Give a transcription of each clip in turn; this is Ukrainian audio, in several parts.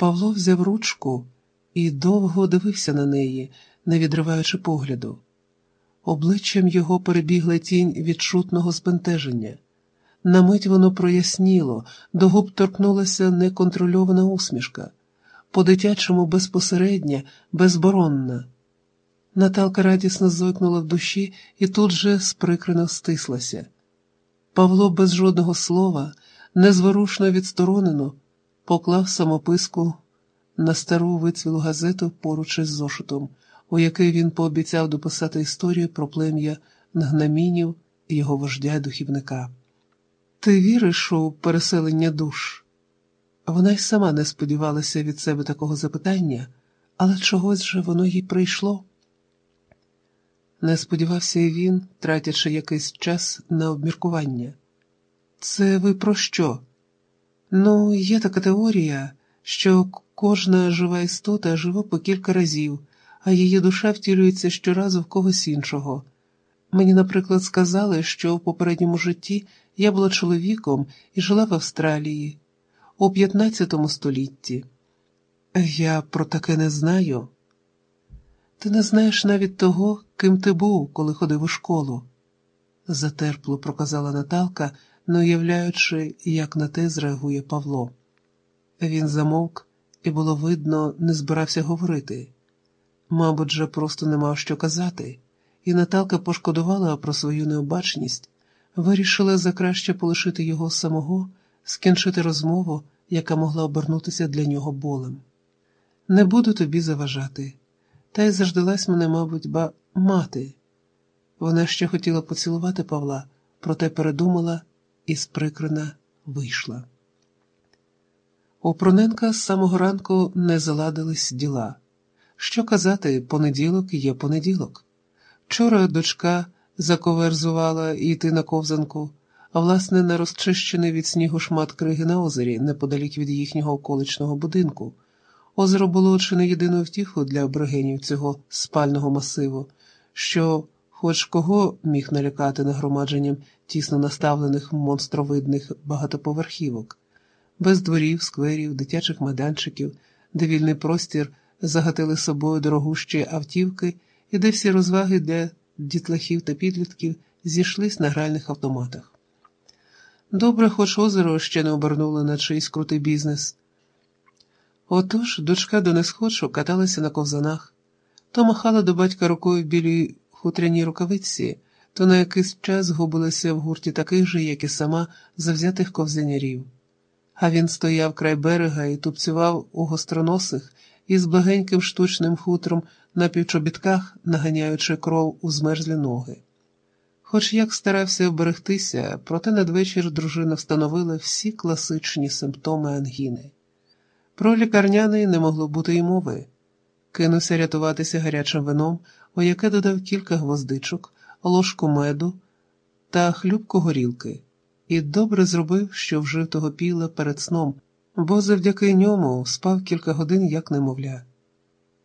Павло взяв ручку і довго дивився на неї, не відриваючи погляду. Обличчям його перебігла тінь відчутного збентеження. На мить воно проясніло, до губ торкнулася неконтрольована усмішка, по-дитячому безпосередня, безборонна. Наталка радісно зойкнула в душі і тут же сприкрено стислася. Павло без жодного слова, незворушно відсторонено, поклав самописку на стару вицвілу газету поруч із зошитом, у який він пообіцяв дописати історію про плем'я Нагнамінів і його вождя духівника. Ти віриш у переселення душ? Вона й сама не сподівалася від себе такого запитання, але чогось же воно їй прийшло. Не сподівався і він, тратячи якийсь час на обміркування. Це ви про що? Ну, є така теорія, що кожна жива істота живе по кілька разів, а її душа втілюється щоразу в когось іншого. Мені, наприклад, сказали, що в попередньому житті я була чоловіком і жила в Австралії у 15 столітті. Я про таке не знаю. Ти не знаєш навіть того, ким ти був, коли ходив у школу, затерпло проказала Наталка, не уявляючи, як на те зреагує Павло. Він замовк, і було видно, не збирався говорити. Мабуть, же просто не мав що казати, і Наталка пошкодувала про свою необачність, вирішила закраще полишити його самого, скінчити розмову, яка могла обернутися для нього болем. Не буду тобі заважати. Та й заждалась мене, мабуть, ба мати. Вона ще хотіла поцілувати Павла, проте передумала і сприкрена вийшла. У Проненка з самого ранку не заладились діла. Що казати, понеділок є понеділок. Вчора дочка заковерзувала йти на ковзанку, а власне на розчищений від снігу шмат криги на озері, неподалік від їхнього околичного будинку. Озеро було чи не єдиною втіхою для аборигенів цього спального масиву, що, хоч кого міг налякати нагромадженням тісно наставлених монстровидних багатоповерхівок, без дворів, скверів, дитячих майданчиків, де вільний простір загатили собою дорогущі автівки і де всі розваги для дітлахів та підлітків зійшлись на гральних автоматах. Добре, хоч озеро ще не обернуло на чийсь крутий бізнес. Отож дочка до несходшу каталася на ковзанах, то махала до батька рукою білій хутряній рукавиці, то на якийсь час губилася в гурті таких же, як і сама, завзятих ковзанярів. А він стояв край берега і тупцював у гостроносих із благеньким штучним хутром на півчобітках, наганяючи кров у змерзлі ноги. Хоч як старався оберегтися, проте надвечір дружина встановила всі класичні симптоми ангіни. Про лікарняний не могло бути й мови. Кинувся рятуватися гарячим вином, у яке додав кілька гвоздичок, ложку меду та хлюбку горілки, і добре зробив, що вжив того піла перед сном, бо завдяки ньому спав кілька годин, як немовля.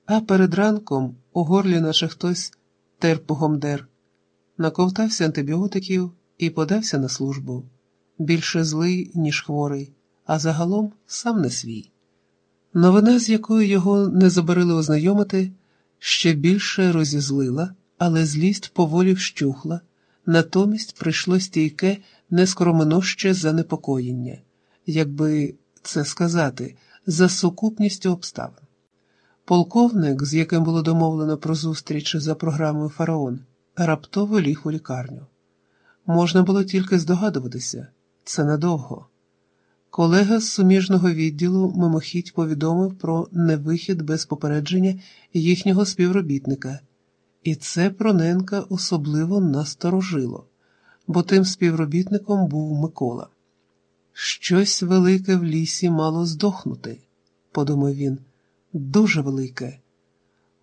А перед ранком у горлі наче хтось терпугом дер, наковтався антибіотиків і подався на службу. Більше злий, ніж хворий, а загалом сам не свій. Новина, з якою його не забарили ознайомити, ще більше розізлила, але злість поволі вщухла, натомість прийшло стійке, нескороминоще занепокоєння, якби це сказати, за сукупністю обставин. Полковник, з яким було домовлено про зустріч за програмою Фараон, раптово ліг у лікарню. Можна було тільки здогадуватися це надовго. Колега з суміжного відділу мимохідь повідомив про невихід без попередження їхнього співробітника, і це Проненка особливо насторожило, бо тим співробітником був Микола. Щось велике в лісі мало здохнути, подумав він, дуже велике.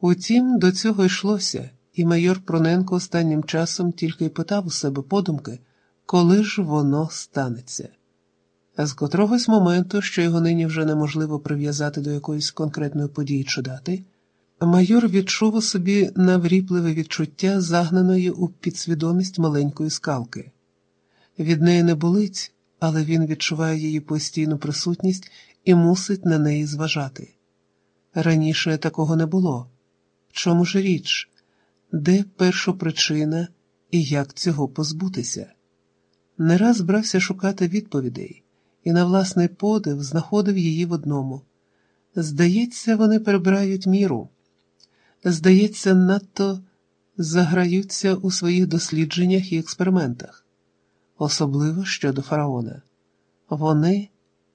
Утім, до цього йшлося, і майор Проненко останнім часом тільки й питав у себе подумки, коли ж воно станеться. З котрогось моменту, що його нині вже неможливо прив'язати до якоїсь конкретної події чи дати, майор відчув у собі навріпливе відчуття загнаної у підсвідомість маленької скалки. Від неї не болить, але він відчуває її постійну присутність і мусить на неї зважати. Раніше такого не було. В чому ж річ? Де першопричина і як цього позбутися? Не раз брався шукати відповідей і на власний подив знаходив її в одному. Здається, вони перебирають міру. Здається, надто заграються у своїх дослідженнях і експериментах, особливо щодо фараона. Вони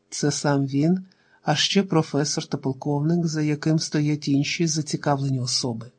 це сам він, а ще професор та полковник, за яким стоять інші зацікавлені особи.